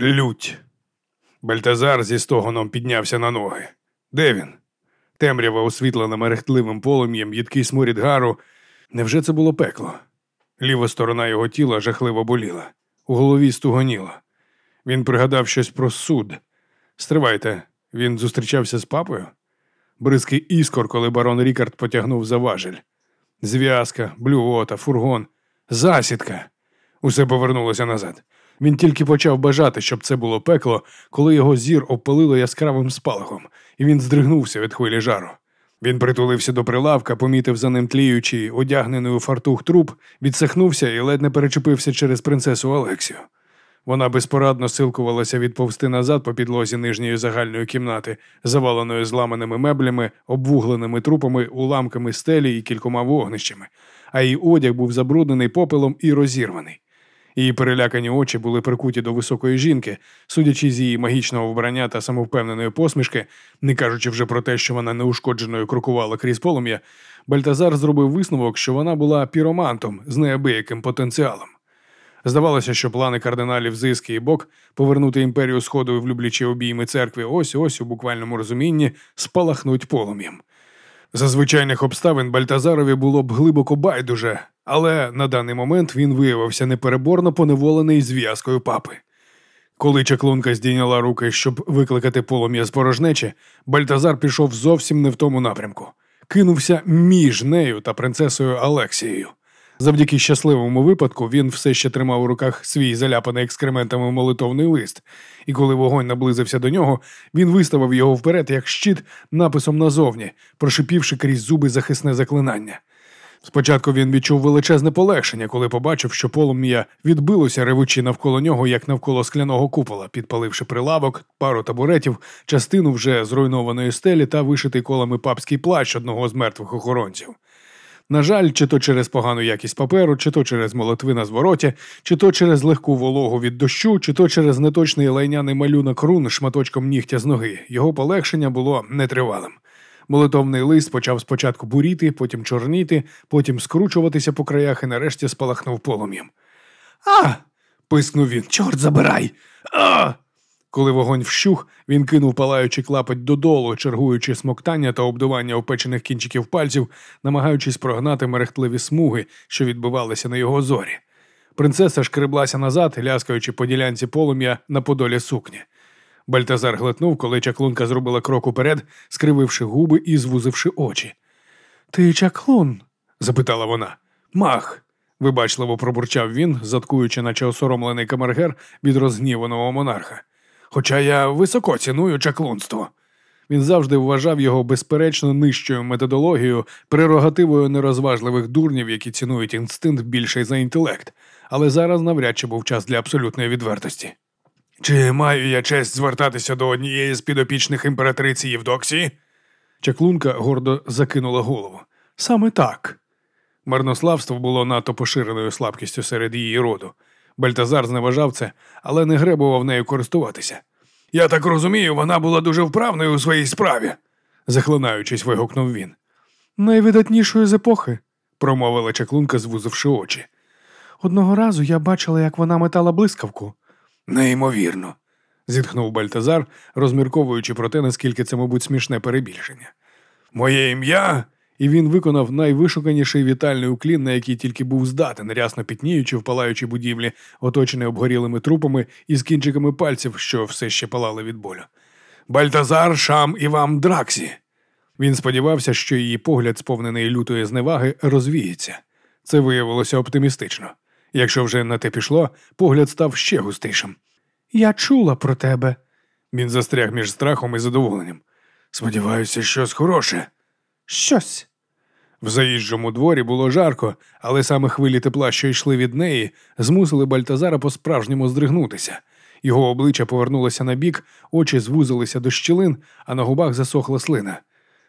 Лють. Бальтазар зі стогоном піднявся на ноги. Де він? Темрява освітлена мерехтливим полум'ям, їдкий сморід гару. Невже це було пекло? Ліва сторона його тіла жахливо боліла, у голові стугоніло. Він пригадав щось про суд. Стривайте, він зустрічався з папою? Бризкий іскор, коли барон Рікард потягнув за важель. Зв'язка, блювота, фургон, засідка. Усе повернулося назад. Він тільки почав бажати, щоб це було пекло, коли його зір обпалило яскравим спалахом, і він здригнувся від хвилі жару. Він притулився до прилавка, помітив за ним тліючий, одягнений у фартух труп, відсахнувся і ледь не перечепився через принцесу Олексію. Вона безпорадно силкувалася відповсти назад по підлозі нижньої загальної кімнати, заваленої зламаними меблями, обвугленими трупами, уламками стелі і кількома вогнищами, а її одяг був забруднений попелом і розірваний. Її перелякані очі були прикуті до високої жінки, судячи з її магічного вбрання та самовпевненої посмішки, не кажучи вже про те, що вона неушкодженою крокувала крізь полум'я, Бальтазар зробив висновок, що вона була піромантом з неабияким потенціалом. Здавалося, що плани кардиналів Зиски і Бок повернути імперію сходу в люблячі обійми церкви ось ось у буквальному розумінні спалахнуть полум'ям. За звичайних обставин Бальтазарові було б глибоко байдуже, але на даний момент він виявився непереборно поневолений зв'язкою папи. Коли чаклунка здійняла руки, щоб викликати полум'я з порожнечі, Бальтазар пішов зовсім не в тому напрямку, кинувся між нею та принцесою Алексією. Завдяки щасливому випадку він все ще тримав у руках свій заляпаний екскрементами молитовний лист, і коли вогонь наблизився до нього, він виставив його вперед як щит написом назовні, прошипівши крізь зуби захисне заклинання. Спочатку він відчув величезне полегшення, коли побачив, що полум'я відбилося ревучи навколо нього, як навколо скляного купола, підпаливши прилавок, пару табуретів, частину вже зруйнованої стелі та вишитий колами папський плащ одного з мертвих охоронців. На жаль, чи то через погану якість паперу, чи то через молитви на звороті, чи то через легку вологу від дощу, чи то через неточний лайняний малюнок рун шматочком нігтя з ноги. Його полегшення було нетривалим. Молитовний лист почав спочатку буріти, потім чорніти, потім скручуватися по краях і нарешті спалахнув полум'ям. А. пискнув він. Чорт забирай! А! Коли вогонь вщух, він кинув палаючий клапоть додолу, чергуючи смоктання та обдування опечених кінчиків пальців, намагаючись прогнати мерехтливі смуги, що відбивалися на його зорі. Принцеса шкреблася назад, ляскаючи по ділянці полум'я на подолі сукні. Бальтазар глитнув, коли чаклунка зробила крок уперед, скрививши губи і звузивши очі. Ти чаклун? запитала вона. Мах. вибачливо пробурчав він, заткуючи, наче осоромлений камергер від розгніваного монарха. Хоча я високо ціную чаклунство. Він завжди вважав його безперечно нижчою методологією, прерогативою нерозважливих дурнів, які цінують інстинкт більше за інтелект, але зараз навряд чи був час для абсолютної відвертості. Чи маю я честь звертатися до однієї з підопічних імператриці Євдоксії? Чаклунка гордо закинула голову. Саме так. Марнославство було надто поширеною слабкістю серед її роду. Бальтазар зневажав це, але не гребував нею користуватися. Я так розумію, вона була дуже вправною у своїй справі, захлинаючись, вигукнув він. Найвидатнішою з епохи, промовила чаклунка, звузивши очі. Одного разу я бачила, як вона метала блискавку. Неймовірно, зітхнув Бальтазар, розмірковуючи про те, наскільки це, мабуть, смішне перебільшення. Моє ім'я і він виконав найвишуканіший вітальний уклін, на який тільки був здатен, рясно пітніючи в палаючій будівлі, оточений обгорілими трупами і з кінчиками пальців, що все ще палали від болю. Бальтазар Шам Івам Драксі. Він сподівався, що її погляд, сповнений лютої зневаги, розвіється. Це виявилося оптимістично. Якщо вже на те пішло, погляд став ще густішим. Я чула про тебе. Він застряг між страхом і задоволенням. Сподіваюся, щось хороше. Щось. В заїжджому дворі було жарко, але саме хвилі тепла, що йшли від неї, змусили Бальтазара по-справжньому здригнутися. Його обличчя повернулося на бік, очі звузилися до щілин, а на губах засохла слина.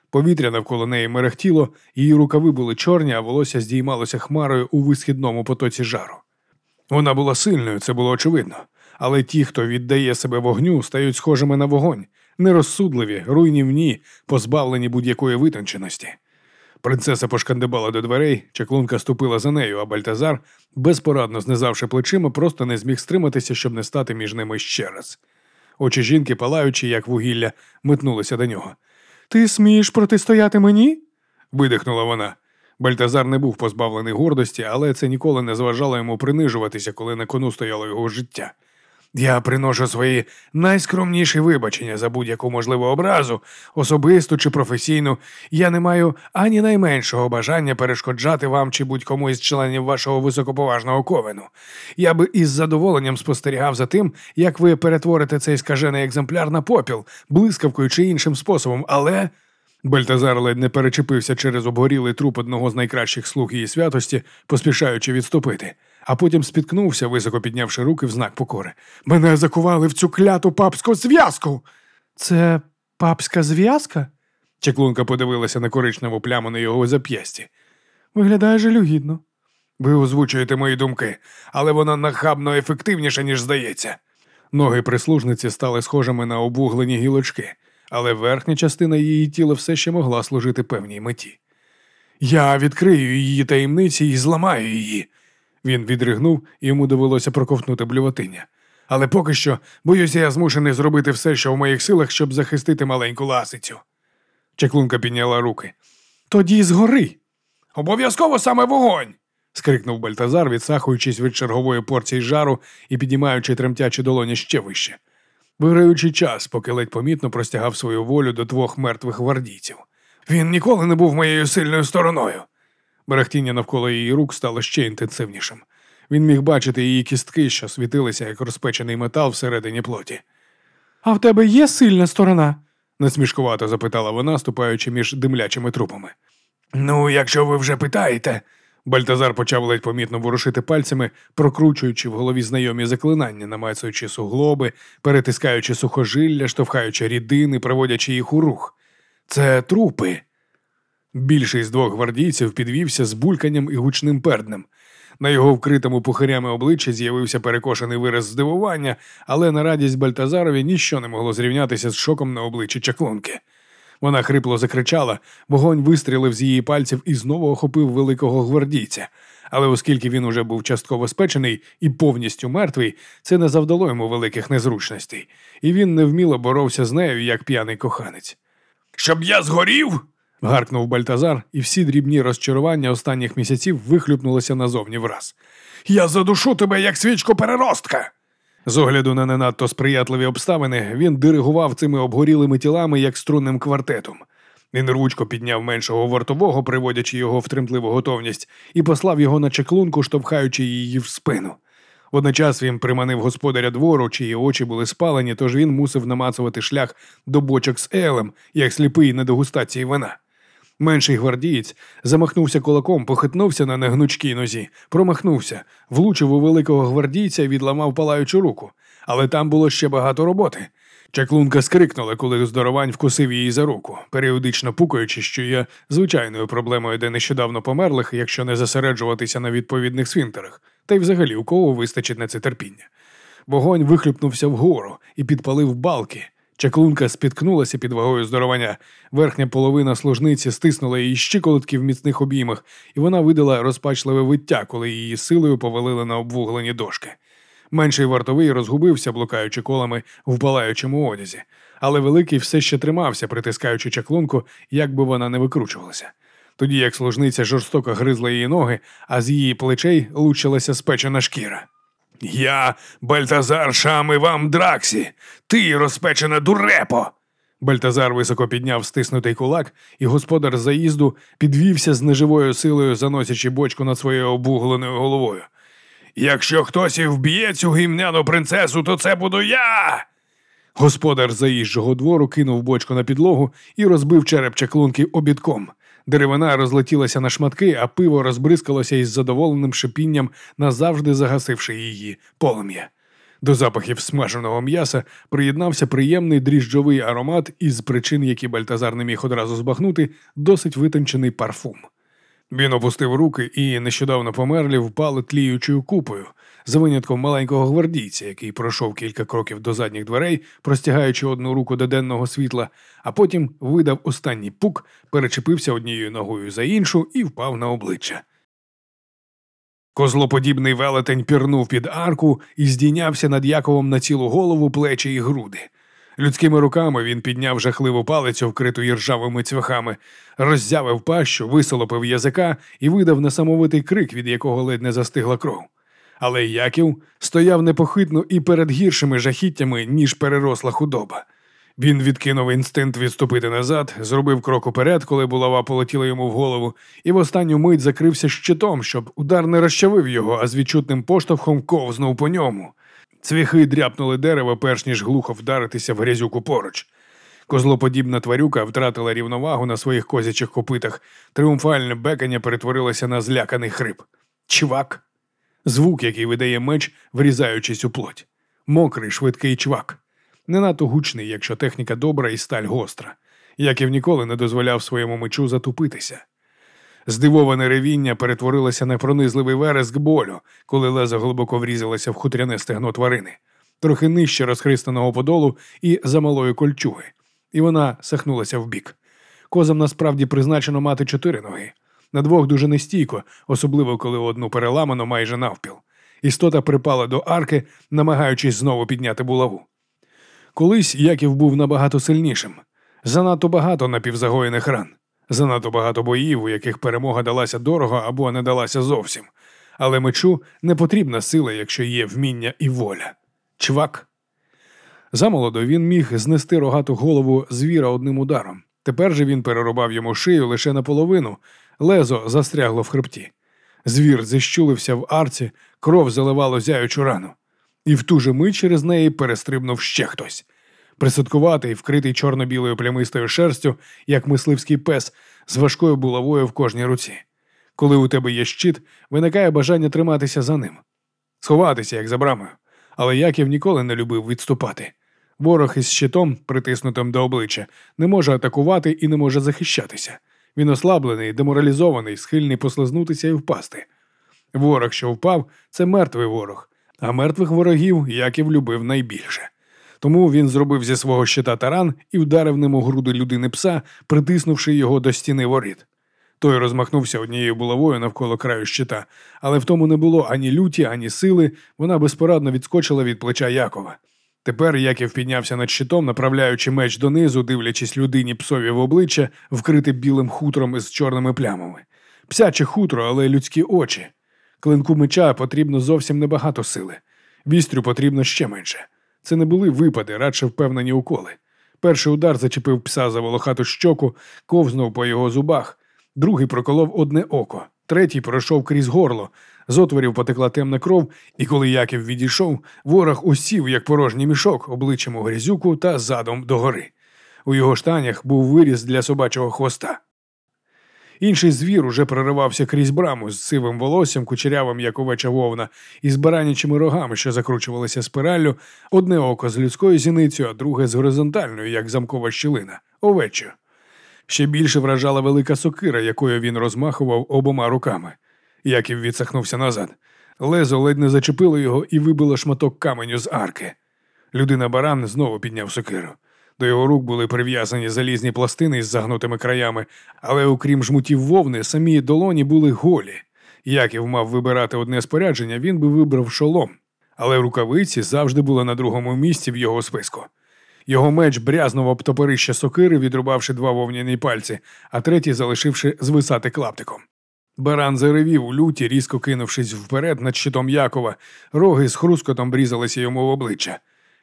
Повітря навколо неї мерехтіло, її рукави були чорні, а волосся здіймалося хмарою у висхідному потоці жару. Вона була сильною, це було очевидно, але ті, хто віддає себе вогню, стають схожими на вогонь, нерозсудливі, руйнівні, позбавлені будь-якої витонченості. Принцеса пошкандибала до дверей, чаклунка ступила за нею, а Бальтазар, безпорадно знизавши плечима, просто не зміг стриматися, щоб не стати між ними ще раз. Очі жінки, палаючи, як вугілля, метнулися до нього. Ти смієш протистояти мені? видихнула вона. Бальтазар не був позбавлений гордості, але це ніколи не зважало йому принижуватися, коли на кону стояло його життя. Я приношу свої найскромніші вибачення за будь-яку можливу образу, особисту чи професійну. Я не маю ані найменшого бажання перешкоджати вам чи будь-кому із членів вашого високоповажного ковену. Я би із задоволенням спостерігав за тим, як ви перетворите цей скажений екземпляр на попіл, блискавкою чи іншим способом, але. Бальтазар ледь не перечепився через обгорілий труп одного з найкращих слуг її святості, поспішаючи відступити, а потім спіткнувся, високо піднявши руки в знак покори. Мене закували в цю кляту папську зв'язку. Це папська зв'язка? Чеклунка подивилася на коричневу пляму на його зап'ясті. Виглядає жалюгідно. Ви озвучуєте мої думки, але вона нахабно ефективніша, ніж здається. Ноги прислужниці стали схожими на обуглені гілочки але верхня частина її тіла все ще могла служити певній меті. Я відкрию її таємниці і зламаю її. Він відригнув і йому довелося проковтнути блюватиння. Але поки що, боюся, я змушений зробити все, що в моїх силах, щоб захистити маленьку ласицю. Чеклунка підняла руки. Тоді згори. Обов'язково саме вогонь. скрикнув Бальтазар, відсахуючись від чергової порції жару і піднімаючи тремтячі долоні ще вище виграючи час, поки ледь помітно простягав свою волю до двох мертвих гвардійців. Він ніколи не був моєю сильною стороною. Берехтіння навколо її рук стало ще інтенсивнішим. Він міг бачити її кістки, що світилися, як розпечений метал всередині плоті. А в тебе є сильна сторона? насмішкувато запитала вона, ступаючи між димлячими трупами. Ну, якщо ви вже питаєте, Бальтазар почав ледь помітно ворушити пальцями, прокручуючи в голові знайомі заклинання, намацуючи суглоби, перетискаючи сухожилля, штовхаючи рідини, проводячи їх у рух. Це трупи. Більший з двох гвардійців підвівся з бульканням і гучним перднем. На його вкритому пухарями обличчі з'явився перекошений вираз здивування, але на радість Бальтазарові ніщо не могло зрівнятися з шоком на обличчі чаклунки. Вона хрипло закричала, вогонь вистрілив з її пальців і знову охопив великого гвардійця. Але оскільки він уже був частково спечений і повністю мертвий, це не завдало йому великих незручностей, і він невміло боровся з нею, як п'яний коханець. Щоб я згорів. Гаркнув Бальтазар, і всі дрібні розчарування останніх місяців вихлюпнулися назовні враз. Я задушу тебе, як свічку переростка. З огляду на не надто сприятливі обставини, він диригував цими обгорілими тілами як струнним квартетом. Він ручко підняв меншого вартового, приводячи його в тремтливу готовність, і послав його на чеклунку, штовхаючи її в спину. Водночас він приманив господаря двору, чиї очі були спалені, тож він мусив намацувати шлях до бочок з елем, як сліпий на дегустації вина. Менший гвардієць замахнувся кулаком, похитнувся на негнучкій нозі, промахнувся, влучив у великого гвардійця і відламав палаючу руку. Але там було ще багато роботи. Чаклунка скрикнула, коли здоровань вкусив її за руку, періодично пукаючи, що є звичайною проблемою, де нещодавно померлих, якщо не зосереджуватися на відповідних свінтерах, та й взагалі у кого вистачить на це терпіння. Вогонь вихлюпнувся вгору і підпалив балки. Чаклунка спіткнулася під вагою здоровання. Верхня половина служниці стиснула її щиколотки в міцних обіймах, і вона видала розпачливе виття, коли її силою повалили на обвуглені дошки. Менший вартовий розгубився, блукаючи колами в палаючому одязі, але великий все ще тримався, притискаючи чаклунку, як би вона не викручувалася. Тоді як служниця жорстоко гризла її ноги, а з її плечей лучилася спечена шкіра. Я Бальтазар Шам вам Драксі, ти розпечена дурепо. Бальтазар високо підняв стиснутий кулак, і господар заїзду підвівся з неживою силою, заносячи бочку над своєю обугленою головою. Якщо хтось і вб'є цю гімняну принцесу, то це буду я. Господар заїжджого двору кинув бочку на підлогу і розбив череп чаклунки обідком. Деревина розлетілася на шматки, а пиво розбризкалося із задоволеним шипінням, назавжди загасивши її полум'я. До запахів смаженого м'яса приєднався приємний дріжджовий аромат із причин, які Бальтазар не міг одразу збагнути, досить витончений парфум. Він опустив руки і нещодавно померлі впали тліючою купою, за винятком маленького гвардійця, який пройшов кілька кроків до задніх дверей, простягаючи одну руку до денного світла, а потім видав останній пук, перечепився однією ногою за іншу і впав на обличчя. Козлоподібний велетень пірнув під арку і здійнявся над Яковом на цілу голову, плечі і груди. Людськими руками він підняв жахливу палицю, вкриту іржавими цвяхами, роззявив пащу, висолопив язика і видав несамовитий крик, від якого ледь не застигла кров. Але Яків стояв непохитно і перед гіршими жахіттями, ніж переросла худоба. Він відкинув інстинкт відступити назад, зробив крок уперед, коли булава полетіла йому в голову, і в останню мить закрився щитом, щоб удар не розчавив його, а з відчутним поштовхом ковзнув по ньому. Цвіхи дряпнули дерево, перш ніж глухо вдаритися в грязюку поруч. Козлоподібна тварюка втратила рівновагу на своїх козячих копитах. Тріумфальне бекання перетворилося на зляканий хрип. Чвак. Звук, який видає меч, врізаючись у плоть. Мокрий, швидкий чвак. Не надто гучний, якщо техніка добра і сталь гостра. Яків ніколи не дозволяв своєму мечу затупитися. Здивоване ревіння перетворилося на пронизливий вереск болю, коли лезо глибоко врізалося в хутряне стегно тварини, трохи нижче розхристаного подолу і за малої кольчуги, і вона сахнулася вбік. Козам насправді призначено мати чотири ноги. На двох дуже нестійко, особливо коли одну переламано майже навпіл. Істота припала до арки, намагаючись знову підняти булаву. Колись Яків був набагато сильнішим, занадто багато напівзагоєних ран. Занадто багато боїв, у яких перемога далася дорого або не далася зовсім. Але мечу не потрібна сила, якщо є вміння і воля. Чвак. Замолодо він міг знести рогату голову звіра одним ударом. Тепер же він перерубав йому шию лише наполовину, лезо застрягло в хребті. Звір зіщулився в арці, кров заливало зяючу рану. І в ту же мить через неї перестрибнув ще хтось присадкуватий, вкритий чорно-білою плямистою шерстю, як мисливський пес з важкою булавою в кожній руці. Коли у тебе є щит, виникає бажання триматися за ним, сховатися, як за брамою. Але Яків ніколи не любив відступати. Ворог із щитом, притиснутим до обличчя, не може атакувати і не може захищатися. Він ослаблений, деморалізований, схильний послизнутися і впасти. Ворог, що впав, це мертвий ворог, а мертвих ворогів Яків любив найбільше. Тому він зробив зі свого щита таран і вдарив ним у груди людини пса, притиснувши його до стіни воріт. Той розмахнувся однією булавою навколо краю щита, але в тому не було ані люті, ані сили, вона безпорадно відскочила від плеча Якова. Тепер Яків піднявся над щитом, направляючи меч донизу, дивлячись людині псові в обличчя, вкрите білим хутром із чорними плямами. Псяче хутро, але людські очі. Клинку меча потрібно зовсім небагато сили. Вістрю потрібно ще менше. Це не були випади, радше впевнені уколи. Перший удар зачепив пса за волохату щоку, ковзнув по його зубах, другий проколов одне око, третій пройшов крізь горло, з отворів потекла темна кров, і коли Яків відійшов, ворог усів, як порожній мішок, обличчям у грязюку та задом догори. У його штанях був виріз для собачого хвоста. Інший звір уже проривався крізь браму з сивим волоссям, кучерявим, як овеча вовна, і з баранячими рогами, що закручувалися спираллю, одне око з людською зіницею, а друге з горизонтальною, як замкова щілина, овечу. Ще більше вражала велика сокира, якою він розмахував обома руками. Яків відсахнувся назад. Лезо ледь не зачепило його і вибило шматок каменю з арки. Людина баран знову підняв сокиру. До його рук були прив'язані залізні пластини з загнутими краями, але окрім жмутів вовни, самі долоні були голі. Яків мав вибирати одне спорядження, він би вибрав шолом, але рукавиці завжди були на другому місці в його списку. Його меч брязнув об топорище сокири, відрубавши два вовняні пальці, а третій залишивши звисати клаптиком. Баран заревів у люті, різко кинувшись вперед над щитом Якова, роги з хрускотом брізалися йому в обличчя.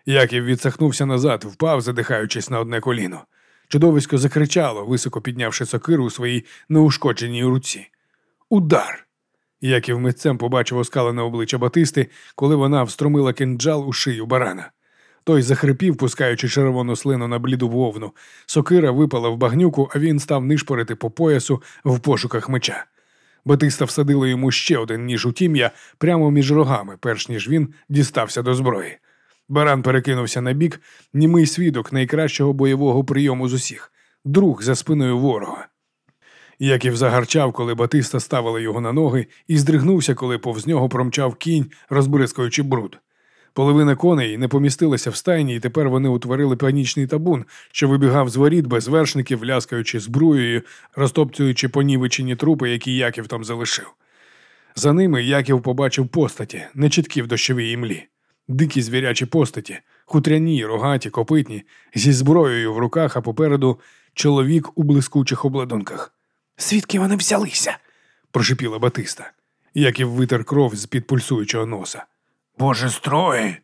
Яків відсахнувся назад, впав, задихаючись на одне коліно. Чудовисько закричало, високо піднявши сокиру у своїй неушкодженій руці. Удар! Яків митцем побачив оскалене обличчя Батисти, коли вона встромила кинджал у шию барана. Той захрипів, пускаючи червону слину на бліду вовну. Сокира випала в багнюку, а він став нишпорити по поясу в пошуках меча. Батиста всадила йому ще один ніж у тім'я прямо між рогами, перш ніж він дістався до зброї. Баран перекинувся на бік, німий свідок найкращого бойового прийому з усіх, друг за спиною ворога. Яків загарчав, коли Батиста ставили його на ноги, і здригнувся, коли повз нього промчав кінь, розбризкуючи бруд. Половина коней не помістилася в стайні, і тепер вони утворили панічний табун, що вибігав з воріт без вершників, ляскаючи збруєю, розтоптуючи понівечені трупи, які Яків там залишив. За ними Яків побачив постаті, нечіткі в дощовій імлі, дикі звірячі постаті, хутряні, рогаті, копитні, зі зброєю в руках, а попереду чоловік у блискучих обладунках. Звідки вони взялися? прошипіла Батиста. Яків витер кров з під пульсуючого носа. Боже строї!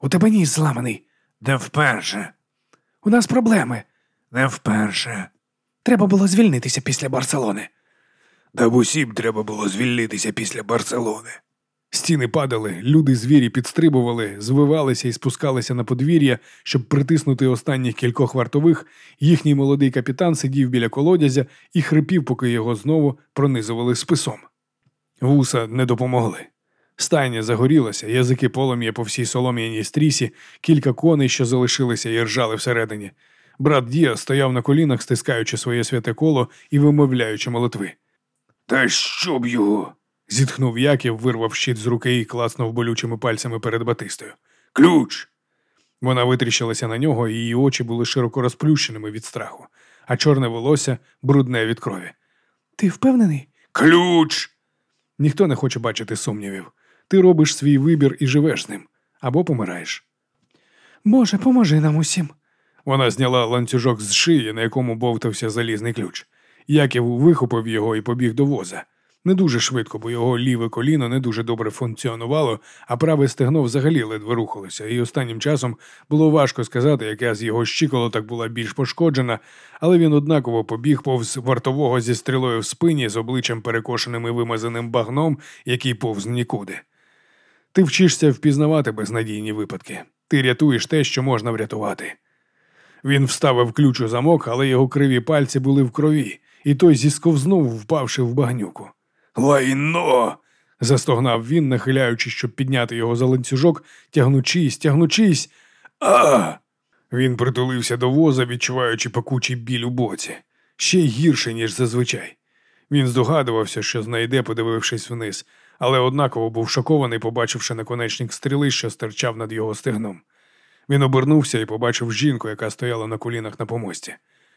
У тебе ніс зламаний. Де вперше? У нас проблеми. Не вперше. Треба було звільнитися після Барселони. Да в усім треба було звільнитися після Барселони. Стіни падали, люди звірі підстрибували, звивалися і спускалися на подвір'я, щоб притиснути останніх кількох вартових. Їхній молодий капітан сидів біля колодязя і хрипів, поки його знову пронизували списом. Вуса не допомогли. Стайня загорілася, язики полум'я по всій солом'яній стрісі, кілька коней, що залишилися і ржали всередині. Брат Дія стояв на колінах, стискаючи своє святе коло і вимовляючи молитви. Та щоб його. Зітхнув Яків, вирвав щит з руки і класнув болючими пальцями перед Батистою. Ключ. Вона витріщилася на нього, і її очі були широко розплющеними від страху, а чорне волосся брудне від крові. Ти впевнений? Ключ. Ніхто не хоче бачити сумнівів. Ти робиш свій вибір і живеш з ним або помираєш. Боже, поможи нам усім. Вона зняла ланцюжок з шиї, на якому бовтався залізний ключ. Яків вихопив його і побіг до воза. Не дуже швидко, бо його ліве коліно не дуже добре функціонувало, а праве стегно взагалі ледве рухалося, і останнім часом було важко сказати, яка з його щиколоток була більш пошкоджена, але він однаково побіг повз вартового зі стрілою в спині з обличчям перекошеним і вимазаним багном, який повз нікуди. Ти вчишся впізнавати безнадійні випадки. Ти рятуєш те, що можна врятувати. Він вставив ключ у замок, але його криві пальці були в крові, і той зісковзнув, впавши в багнюку. Лайно. застогнав він, нахиляючись, щоб підняти його за ланцюжок, тягнучись, тягнучись. А. Він притулився до воза, відчуваючи пекучий біль у боці, ще гірше, ніж зазвичай. Він здогадувався, що знайде, подивившись вниз, але однаково був шокований, побачивши наконечник стріли, що стирчав над його стегном. Він обернувся і побачив жінку, яка стояла на колінах на помості.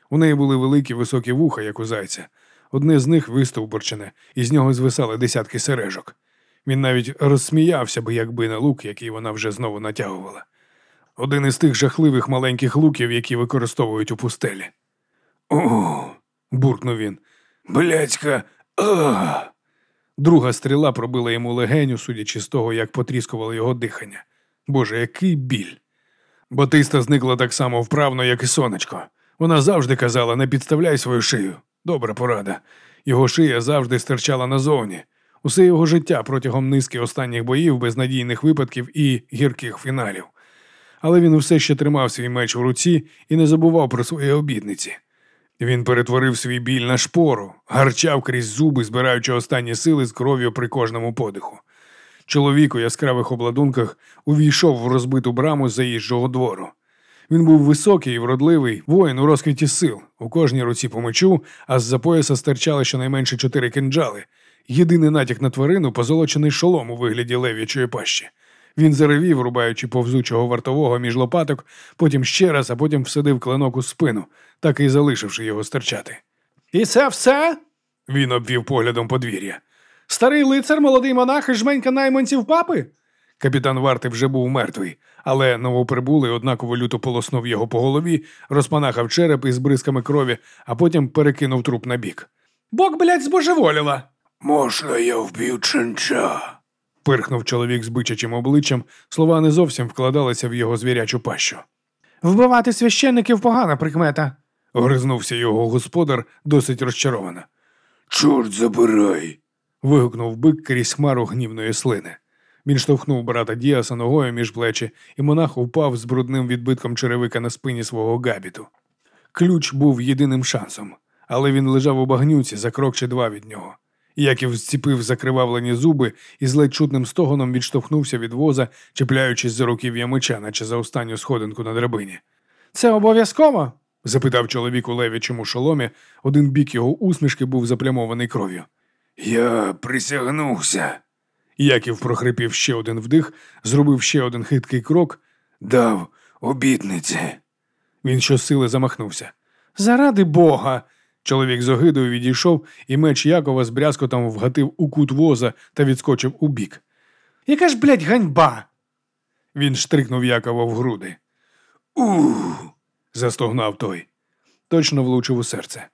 У неї були великі високі вуха, як у зайця. Одне з них вистовбурчене, і з нього звисали десятки сережок. Він навіть розсміявся би, якби не лук, який вона вже знову натягувала. Один із тих жахливих маленьких луків, які використовують у пустелі. О, буркнув він. блядька. А. Друга стріла пробила йому легеню, судячи з того, як потріскувало його дихання. Боже, який біль. Батиста зникла так само вправно, як і сонечко. Вона завжди казала: не підставляй свою шию. Добра порада. Його шия завжди стирчала назовні. Усе його життя протягом низки останніх боїв, безнадійних випадків і гірких фіналів. Але він усе ще тримав свій меч у руці і не забував про свої обідниці. Він перетворив свій біль на шпору, гарчав крізь зуби, збираючи останні сили з кров'ю при кожному подиху. Чоловік у яскравих обладунках увійшов в розбиту браму заїжджого двору. Він був високий і вродливий, воїн у розквіті сил, у кожній руці по мечу, а з-за пояса стирчали щонайменше чотири кинджали. Єдиний натяк на тварину позолочений шолом у вигляді лев'ячої пащі. Він заревів, рубаючи повзучого вартового між лопаток, потім ще раз, а потім всадив клинок у спину, так і залишивши його стирчати. І це все? Він обвів поглядом подвір'я. Старий лицар, молодий монах і жменька найманців папи? Капітан варти вже був мертвий, але новоприбулий однаково люто полоснув його по голові, розпанахав череп із бризками крові, а потім перекинув труп на бік. Бог, блядь, збожеволіла. Можна я вб'ю ченча? пирхнув чоловік з бичачим обличчям, слова не зовсім вкладалися в його звірячу пащу. Вбивати священників погана прикмета, гризнувся його господар досить розчаровано. Чорт забирай. вигукнув бик крізь хмару гнівної слини. Він штовхнув брата Діаса ногою між плечі, і монах упав з брудним відбитком черевика на спині свого габіту. Ключ був єдиним шансом, але він лежав у багнюці за крок чи два від нього. Яків зціпив закривавлені зуби і з ледь чутним стогоном відштовхнувся від воза, чіпляючись за руків'я меча, наче за останню сходинку на драбині. Це обов'язково? запитав чоловік у левічому шоломі, один бік його усмішки був заплямований кров'ю. Я присягнувся, Яків прохрипів ще один вдих, зробив ще один хиткий крок. дав обітниці. Він щосили замахнувся. Заради Бога. Чоловік з огидою відійшов, і меч Якова з брязкотом вгатив у кут воза та відскочив у бік. Яка ж, блядь, ганьба? Він штрикнув Якова в груди. Ух. застогнав той. Точно влучив у серце.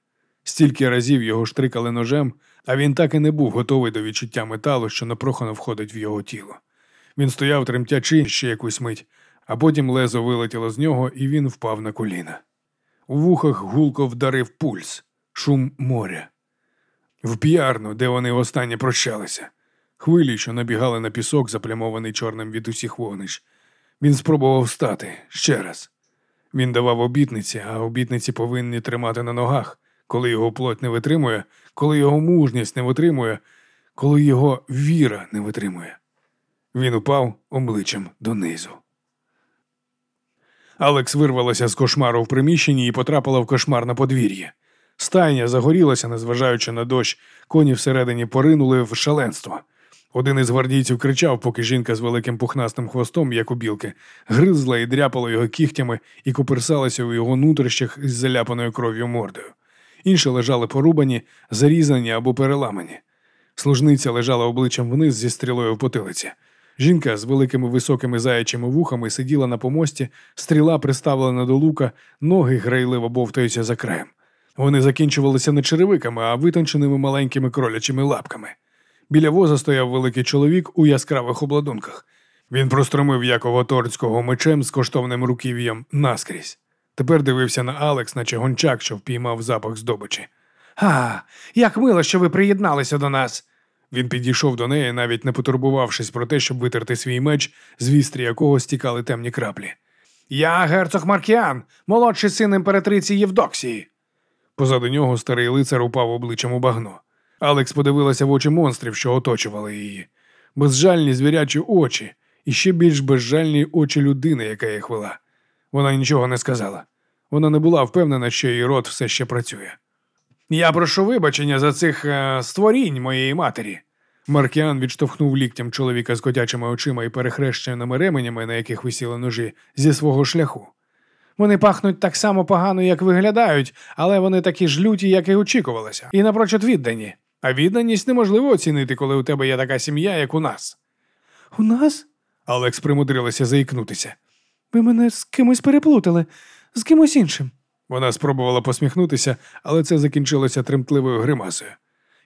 Стільки разів його штрикали ножем, а він так і не був готовий до відчуття металу, що напрохано входить в його тіло. Він стояв тремтячи ще якусь мить, а потім лезо вилетіло з нього, і він впав на коліна. У вухах гулко вдарив пульс, шум моря. В п'ярну, де вони востаннє прощалися. Хвилі, що набігали на пісок, заплямований чорним від усіх вогнищ. Він спробував встати ще раз. Він давав обітниці, а обітниці повинні тримати на ногах, коли його плоть не витримує, коли його мужність не витримує, коли його віра не витримує. Він упав обличчям донизу. Алекс вирвалася з кошмару в приміщенні і потрапила в кошмар на подвір'я. Стайня загорілася, незважаючи на дощ, коні всередині поринули в шаленство. Один із гвардійців кричав, поки жінка з великим пухнастим хвостом, як у білки, гризла і дряпала його кігтями і куперсалася у його нутрищах із заляпаною кров'ю мордою. Інші лежали порубані, зарізані або переламані. Служниця лежала обличчям вниз зі стрілою в потилиці. Жінка з великими високими заячими вухами сиділа на помості, стріла приставлена до лука, ноги грайливо бовтаються за краєм. Вони закінчувалися не черевиками, а витонченими маленькими кролячими лапками. Біля воза стояв великий чоловік у яскравих обладунках. Він простромив Якова Торцького мечем з коштовним руків'ям наскрізь. Тепер дивився на Алекс, наче гончак, що впіймав запах здобичі. А, як мило, що ви приєдналися до нас. Він підійшов до неї, навіть не потурбувавшись про те, щоб витерти свій меч, з вістрі якого стікали темні краплі. Я герцог Маркіан, молодший син імператриці Євдоксії. Позаду нього старий лицар упав обличчям у багно. Алекс подивилася в очі монстрів, що оточували її. Безжальні звірячі очі, і ще більш безжальні очі людини, яка їх вела. Вона нічого не сказала. Вона не була впевнена, що її рот все ще працює. Я прошу вибачення за цих е, створінь моєї матері. Маркіан відштовхнув ліктям чоловіка з котячими очима і перехрещеними ременями, на яких висіли ножі, зі свого шляху. Вони пахнуть так само погано, як виглядають, але вони такі ж люті, як і очікувалося, і напрочуд віддані. А відданість неможливо оцінити, коли у тебе є така сім'я, як у нас. У нас? Алекс примудрилася заікнутися. Ви мене з кимось переплутали, з кимось іншим. Вона спробувала посміхнутися, але це закінчилося тремтливою гримасою.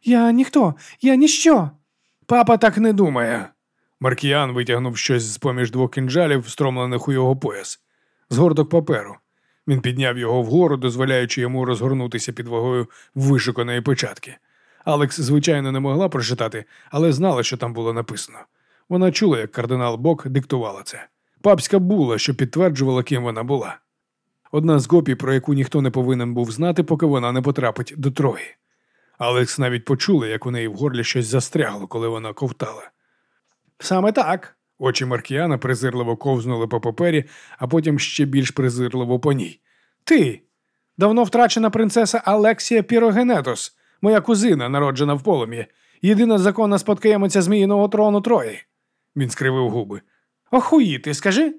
Я ніхто, я ніщо. Папа так не думає. Маркіян витягнув щось з поміж двох кінжалів, встромлених у його пояс, згорток паперу. Він підняв його вгору, дозволяючи йому розгорнутися під вагою вишуканої печатки. Алекс, звичайно, не могла прочитати, але знала, що там було написано. Вона чула, як кардинал Бок диктувала це. Папська була, що підтверджувала, ким вона була. Одна з копій, про яку ніхто не повинен був знати, поки вона не потрапить до Трої. Алекс навіть почула, як у неї в горлі щось застрягло, коли вона ковтала. Саме так. Очі Маркіяна презирливо ковзнули по папері, а потім ще більш презирливо по ній. Ти, давно втрачена принцеса Алексія Пірогенетос, моя кузина, народжена в полум'ї, єдина законна спадкоємиця Зміїного трону Трої. Він скривив губи. Охуїти, скажи.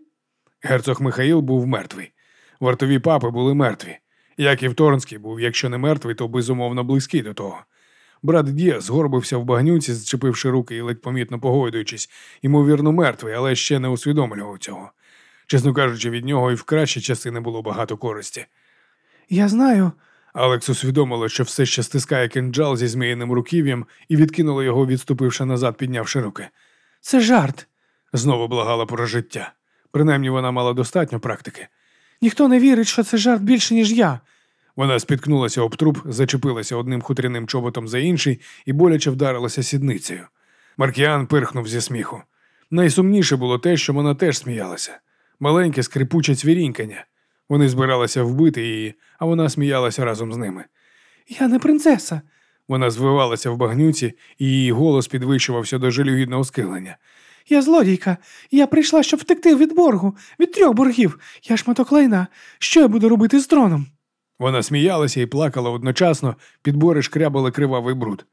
Герцог Михаїл був мертвий. Вартові папи були мертві. Яків Торнський був, якщо не мертвий, то безумовно близький до того. Брат Дія згорбився в багнюці, зчепивши руки і ледь помітно погойдуючись, ймовірно, мертвий, але ще не усвідомлював цього. Чесно кажучи, від нього і в кращі часи не було багато користі. Я знаю. Алекс усвідомила, що все ще стискає кинджал зі зміїним руків'ям і відкинула його, відступивши назад, піднявши руки. Це жарт, знову благала про життя. Принаймні вона мала достатньо практики. Ніхто не вірить, що це жарт більше, ніж я. Вона спіткнулася об труп, зачепилася одним хутряним чоботом за інший і боляче вдарилася сідницею. Маркіан пирхнув зі сміху. Найсумніше було те, що вона теж сміялася. Маленьке скрипуче цвірінькання. Вони збиралися вбити її, а вона сміялася разом з ними. Я не принцеса. Вона звивалася в багнюці, і її голос підвищувався до жалюгідного скилення. Я злодійка. Я прийшла, щоб втекти від боргу, від трьох боргів. Я шматок лайна. Що я буду робити з троном? Вона сміялася і плакала одночасно, підбори шкрябали кривавий бруд.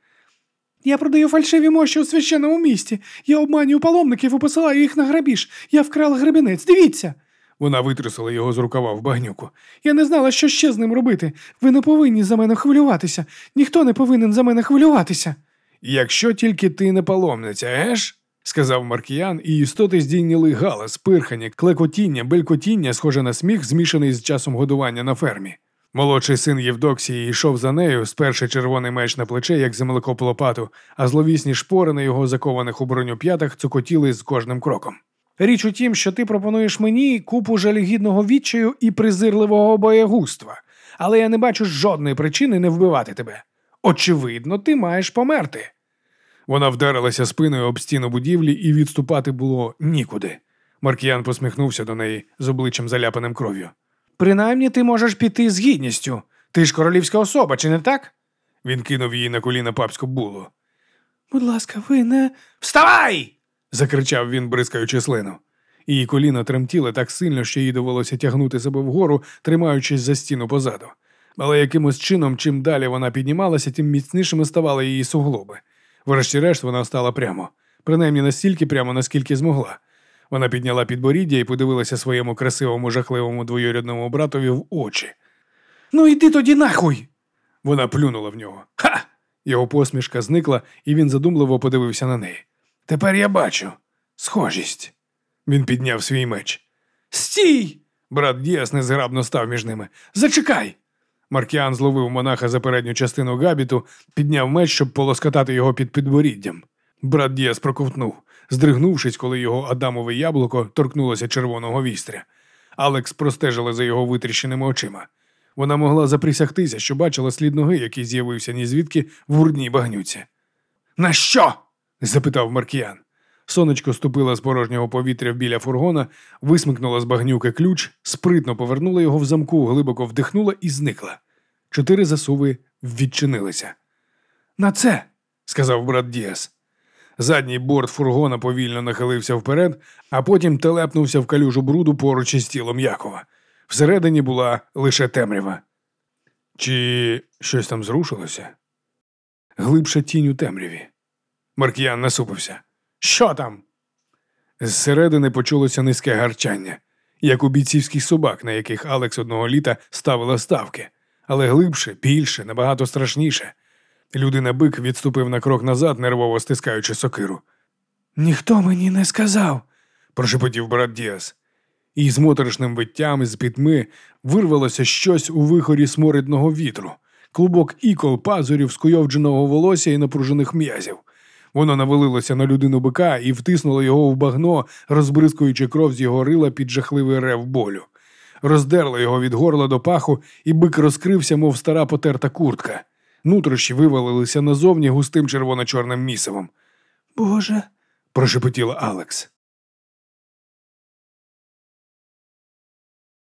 Я продаю фальшиві мощі у священному місті. Я обманюю паломників і посилаю їх на грабіж. Я вкрала грабінець. Дивіться. Вона витрусила його з рукава в багнюку. Я не знала, що ще з ним робити. Ви не повинні за мене хвилюватися. Ніхто не повинен за мене хвилюватися. Якщо тільки ти не паломниця, еш? Сказав Маркіян, і істоти здійняли галас, пирхання, клекотіння, белькотіння, схоже на сміх, змішаний з часом годування на фермі. Молодший син Євдоксії йшов за нею, сперши червоний меч на плече, як землекоп лопату, а зловісні шпори на його закованих у броню п'ятах цокотіли з кожним кроком. Річ у тім, що ти пропонуєш мені купу жалюгідного відчаю і презирливого боягузтва, але я не бачу жодної причини не вбивати тебе. Очевидно, ти маєш померти. Вона вдарилася спиною об стіну будівлі, і відступати було нікуди. Маркіян посміхнувся до неї з обличчям заляпаним кров'ю. Принаймні ти можеш піти з гідністю. Ти ж королівська особа, чи не так? Він кинув їй на коліна папську булу. Будь ласка, ви не. Вставай! закричав він, бризкаючи слину. Її коліна тремтіли так сильно, що їй довелося тягнути себе вгору, тримаючись за стіну позаду. Але якимось чином, чим далі вона піднімалася, тим міцнішими ставали її суглоби. Врешті-решт вона стала прямо, принаймні настільки прямо, наскільки змогла. Вона підняла підборіддя і подивилася своєму красивому, жахливому двоюрідному братові в очі. Ну, йди тоді нахуй. Вона плюнула в нього. Ха! Його посмішка зникла, і він задумливо подивився на неї. Тепер я бачу схожість. Він підняв свій меч. Стій! Брат Діас незграбно став між ними. Зачекай! Маркіан зловив монаха за передню частину габіту, підняв меч, щоб полоскотати його під підборіддям. Брат Діас проковтнув, здригнувшись, коли його адамове яблуко торкнулося червоного вістря. Алекс простежила за його витріщеними очима. Вона могла заприсягтися, що бачила слід ноги, який з'явився ні звідки в гурній багнюці. На що? запитав Маркіян. Сонечко ступила з порожнього повітря біля фургона, висмикнула з багнюки ключ, спритно повернула його в замку, глибоко вдихнула і зникла. Чотири засуви відчинилися. На це, сказав брат Діас. Задній борт фургона повільно нахилився вперед, а потім телепнувся в калюжу бруду поруч із тілом Якова. Всередині була лише темрява. Чи щось там зрушилося? Глибша тінь у темряві. Маркіян насупився. Що там? Зсередини почулося низьке гарчання, як у бійцівських собак, на яких Алекс одного літа ставила ставки, але глибше, більше, набагато страшніше. Людина бик відступив на крок назад, нервово стискаючи сокиру. Ніхто мені не сказав, прошепотів брат Діас. І з моторошним виттям з пітьми вирвалося щось у вихорі сморідного вітру, клубок ікол, пазурів, скуйовдженого волосся і напружених м'язів. Воно навалилося на людину бика і втиснуло його в багно, розбризкуючи кров з його рила під жахливий рев болю. Роздерло його від горла до паху, і бик розкрився, мов стара потерта куртка. Нутрощі вивалилися назовні густим червоно-чорним місивом. Боже, прошепотіла Алекс.